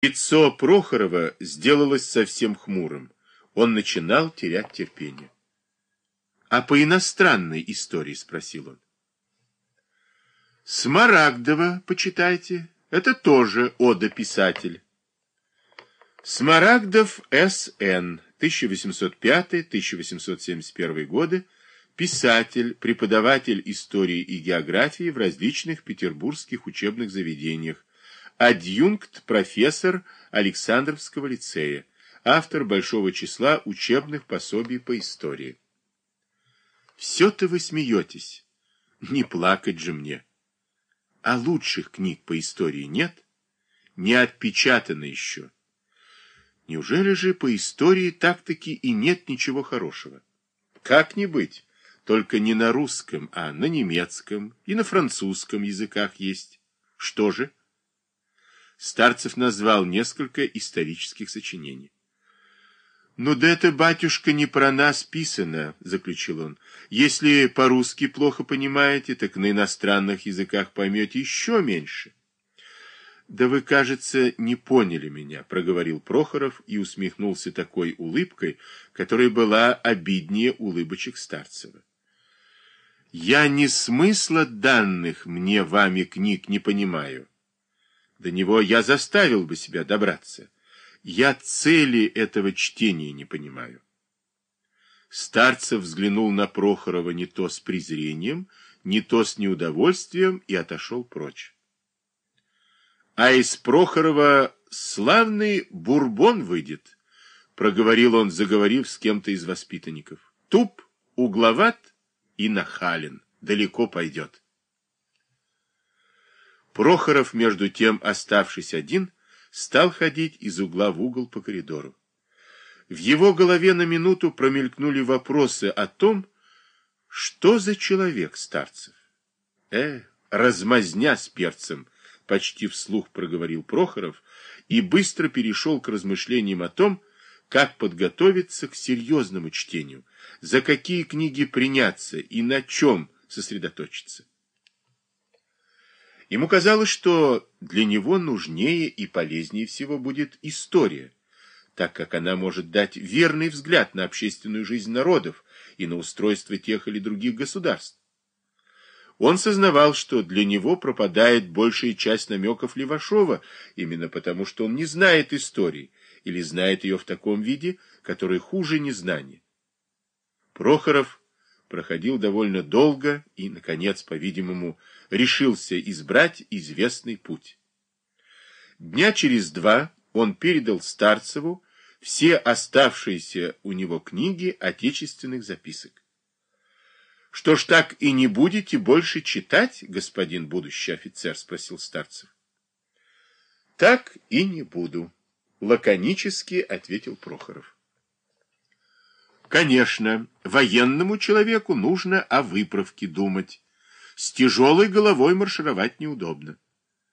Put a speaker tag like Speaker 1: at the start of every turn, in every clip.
Speaker 1: Лицо Прохорова сделалось совсем хмурым. Он начинал терять терпение. — А по иностранной истории? — спросил он. — Смарагдова почитайте. Это тоже ода-писатель. Смарагдов С.Н. 1805-1871 годы. Писатель, преподаватель истории и географии в различных петербургских учебных заведениях, адъюнкт профессор Александровского лицея, автор большого числа учебных пособий по истории. Все-то вы смеетесь. Не плакать же мне. А лучших книг по истории нет? Не отпечатано еще. Неужели же по истории так-таки и нет ничего хорошего? Как не быть? Только не на русском, а на немецком и на французском языках есть. Что же? Старцев назвал несколько исторических сочинений. «Ну да это, батюшка, не про нас писано», — заключил он. «Если по-русски плохо понимаете, так на иностранных языках поймете еще меньше». «Да вы, кажется, не поняли меня», — проговорил Прохоров и усмехнулся такой улыбкой, которая была обиднее улыбочек Старцева. «Я не смысла данных мне вами книг не понимаю». До него я заставил бы себя добраться. Я цели этого чтения не понимаю. Старцев взглянул на Прохорова не то с презрением, не то с неудовольствием и отошел прочь. А из Прохорова славный бурбон выйдет, проговорил он, заговорив с кем-то из воспитанников. Туп, угловат и нахален, далеко пойдет. Прохоров, между тем, оставшись один, стал ходить из угла в угол по коридору. В его голове на минуту промелькнули вопросы о том, что за человек Старцев. Э, размазня с перцем, почти вслух проговорил Прохоров и быстро перешел к размышлениям о том, как подготовиться к серьезному чтению, за какие книги приняться и на чем сосредоточиться. Ему казалось, что для него нужнее и полезнее всего будет история, так как она может дать верный взгляд на общественную жизнь народов и на устройство тех или других государств. Он сознавал, что для него пропадает большая часть намеков Левашова, именно потому, что он не знает истории, или знает ее в таком виде, который хуже незнания. Прохоров проходил довольно долго и, наконец, по-видимому, решился избрать известный путь. Дня через два он передал Старцеву все оставшиеся у него книги отечественных записок. — Что ж так и не будете больше читать, господин будущий офицер? — спросил Старцев. — Так и не буду, — лаконически ответил Прохоров. Конечно, военному человеку нужно о выправке думать. С тяжелой головой маршировать неудобно.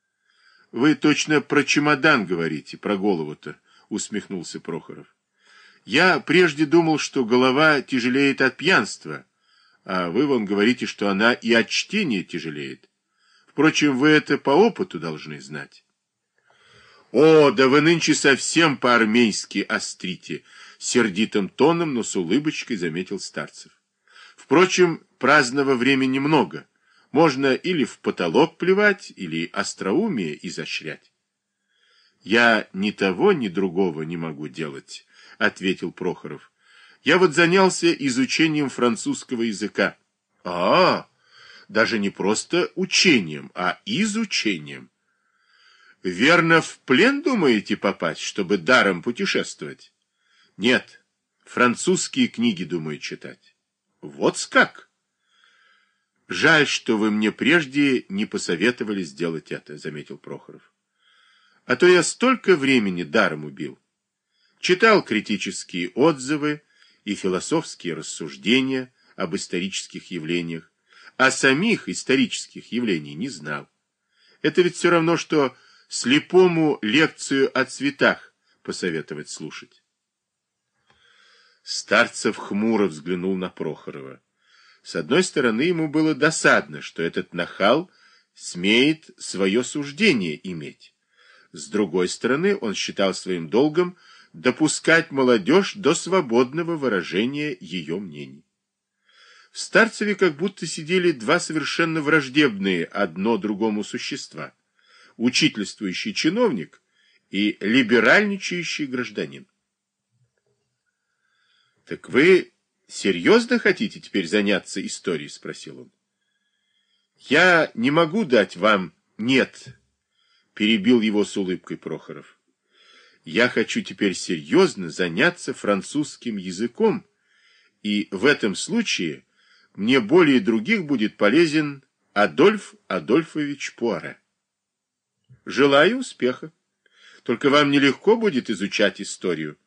Speaker 1: — Вы точно про чемодан говорите, про голову-то, — усмехнулся Прохоров. — Я прежде думал, что голова тяжелеет от пьянства, а вы вон говорите, что она и от чтения тяжелеет. Впрочем, вы это по опыту должны знать. — О, да вы нынче совсем по-армейски острите, — сердитым тоном, но с улыбочкой заметил Старцев. Впрочем, праздного времени много. Можно или в потолок плевать, или остроумие изощрять. Я ни того, ни другого не могу делать, ответил Прохоров. Я вот занялся изучением французского языка. А, даже не просто учением, а изучением. Верно, в плен думаете попасть, чтобы даром путешествовать? Нет, французские книги думаю читать. Вот как? Жаль, что вы мне прежде не посоветовали сделать это, заметил Прохоров. А то я столько времени даром убил. Читал критические отзывы и философские рассуждения об исторических явлениях, а самих исторических явлений не знал. Это ведь все равно, что слепому лекцию о цветах посоветовать слушать. Старцев хмуро взглянул на Прохорова. С одной стороны, ему было досадно, что этот нахал смеет свое суждение иметь. С другой стороны, он считал своим долгом допускать молодежь до свободного выражения ее мнений. В Старцеве как будто сидели два совершенно враждебные одно другому существа. Учительствующий чиновник и либеральничающий гражданин. «Так вы серьезно хотите теперь заняться историей?» — спросил он. «Я не могу дать вам «нет», — перебил его с улыбкой Прохоров. «Я хочу теперь серьезно заняться французским языком, и в этом случае мне более других будет полезен Адольф Адольфович Пуаре. Желаю успеха. Только вам нелегко будет изучать историю,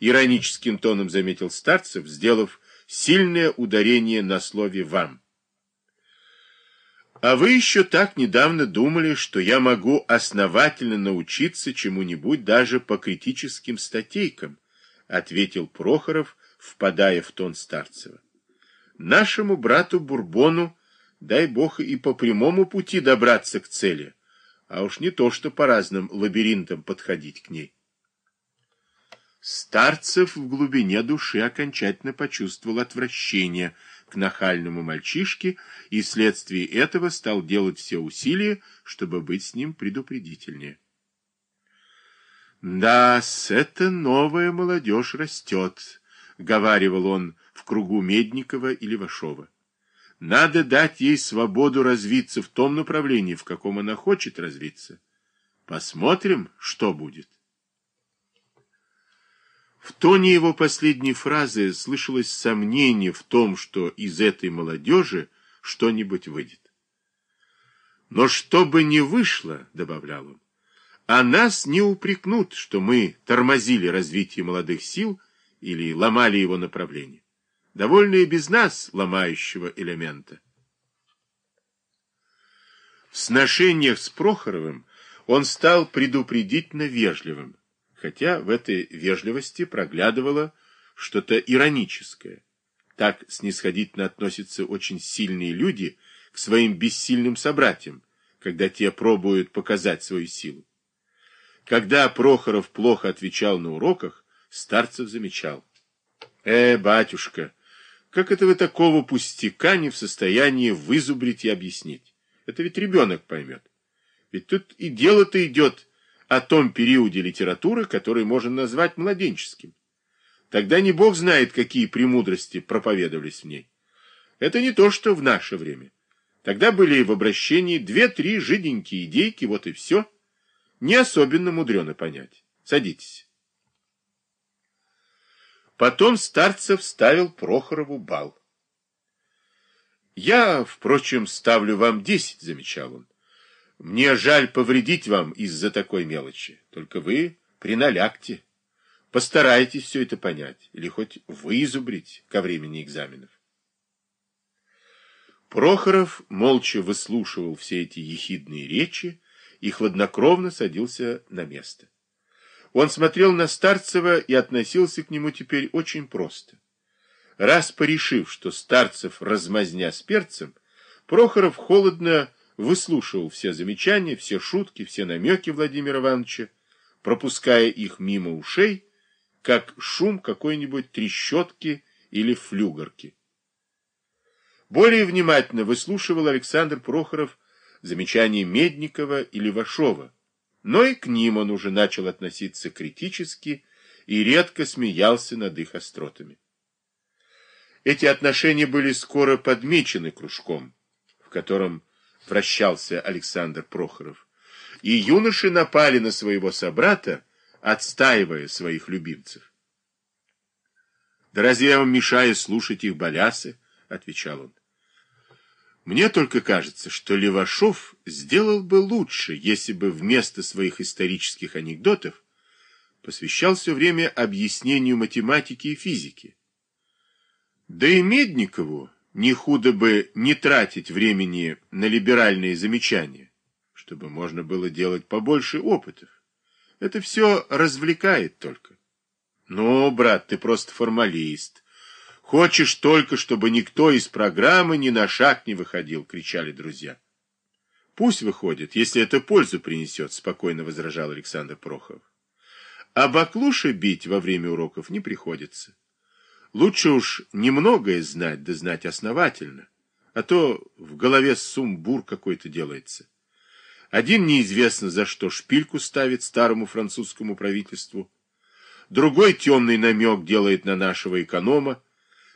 Speaker 1: ироническим тоном заметил Старцев, сделав сильное ударение на слове «вам». А вы еще так недавно думали, что я могу основательно научиться чему-нибудь даже по критическим статейкам, ответил Прохоров, впадая в тон Старцева. Нашему брату Бурбону, дай бог, и по прямому пути добраться к цели, а уж не то, что по разным лабиринтам подходить к ней. Старцев в глубине души окончательно почувствовал отвращение к нахальному мальчишке и вследствие этого стал делать все усилия, чтобы быть с ним предупредительнее. «Да, с эта новая молодежь растет», — говаривал он, в кругу Медникова и Левашова. Надо дать ей свободу развиться в том направлении, в каком она хочет развиться. Посмотрим, что будет. В тоне его последней фразы слышалось сомнение в том, что из этой молодежи что-нибудь выйдет. Но что бы ни вышло, добавлял он, а нас не упрекнут, что мы тормозили развитие молодых сил или ломали его направление довольно и без нас ломающего элемента. В сношениях с Прохоровым он стал предупредительно вежливым, хотя в этой вежливости проглядывало что-то ироническое. Так снисходительно относятся очень сильные люди к своим бессильным собратьям, когда те пробуют показать свою силу. Когда Прохоров плохо отвечал на уроках, Старцев замечал. «Э, батюшка, как это вы такого пустяка не в состоянии вызубрить и объяснить? Это ведь ребенок поймет. Ведь тут и дело-то идет о том периоде литературы, который можно назвать младенческим. Тогда не бог знает, какие премудрости проповедовались в ней. Это не то, что в наше время. Тогда были в обращении две-три жиденькие идейки, вот и все. Не особенно мудрено понять. Садитесь. Потом Старцев ставил Прохорову бал. «Я, впрочем, ставлю вам десять», — замечал он. «Мне жаль повредить вам из-за такой мелочи. Только вы приналягте. Постарайтесь все это понять или хоть выизубрить ко времени экзаменов». Прохоров молча выслушивал все эти ехидные речи и хладнокровно садился на место. Он смотрел на Старцева и относился к нему теперь очень просто. Раз порешив, что Старцев размазня с перцем, Прохоров холодно выслушивал все замечания, все шутки, все намеки Владимира Ивановича, пропуская их мимо ушей, как шум какой-нибудь трещотки или флюгорки. Более внимательно выслушивал Александр Прохоров замечания Медникова и Левашова, но и к ним он уже начал относиться критически и редко смеялся над их остротами. Эти отношения были скоро подмечены кружком, в котором вращался Александр Прохоров, и юноши напали на своего собрата, отстаивая своих любимцев. «Да разве я вам мешаю слушать их балясы?» — отвечал он. Мне только кажется, что Левашов сделал бы лучше, если бы вместо своих исторических анекдотов посвящал все время объяснению математики и физики. Да и Медникову не худо бы не тратить времени на либеральные замечания, чтобы можно было делать побольше опытов. Это все развлекает только. Ну, брат, ты просто формалист. Хочешь только, чтобы никто из программы ни на шаг не выходил, кричали друзья. Пусть выходит, если это пользу принесет, спокойно возражал Александр Прохоров. А баклуши бить во время уроков не приходится. Лучше уж немногое знать, да знать основательно, а то в голове сумбур какой-то делается. Один неизвестно за что шпильку ставит старому французскому правительству, другой темный намек делает на нашего эконома,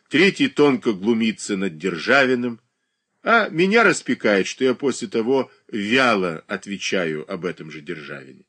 Speaker 1: третий тонко глумится над Державиным, а меня распекает, что я после того вяло отвечаю об этом же Державине.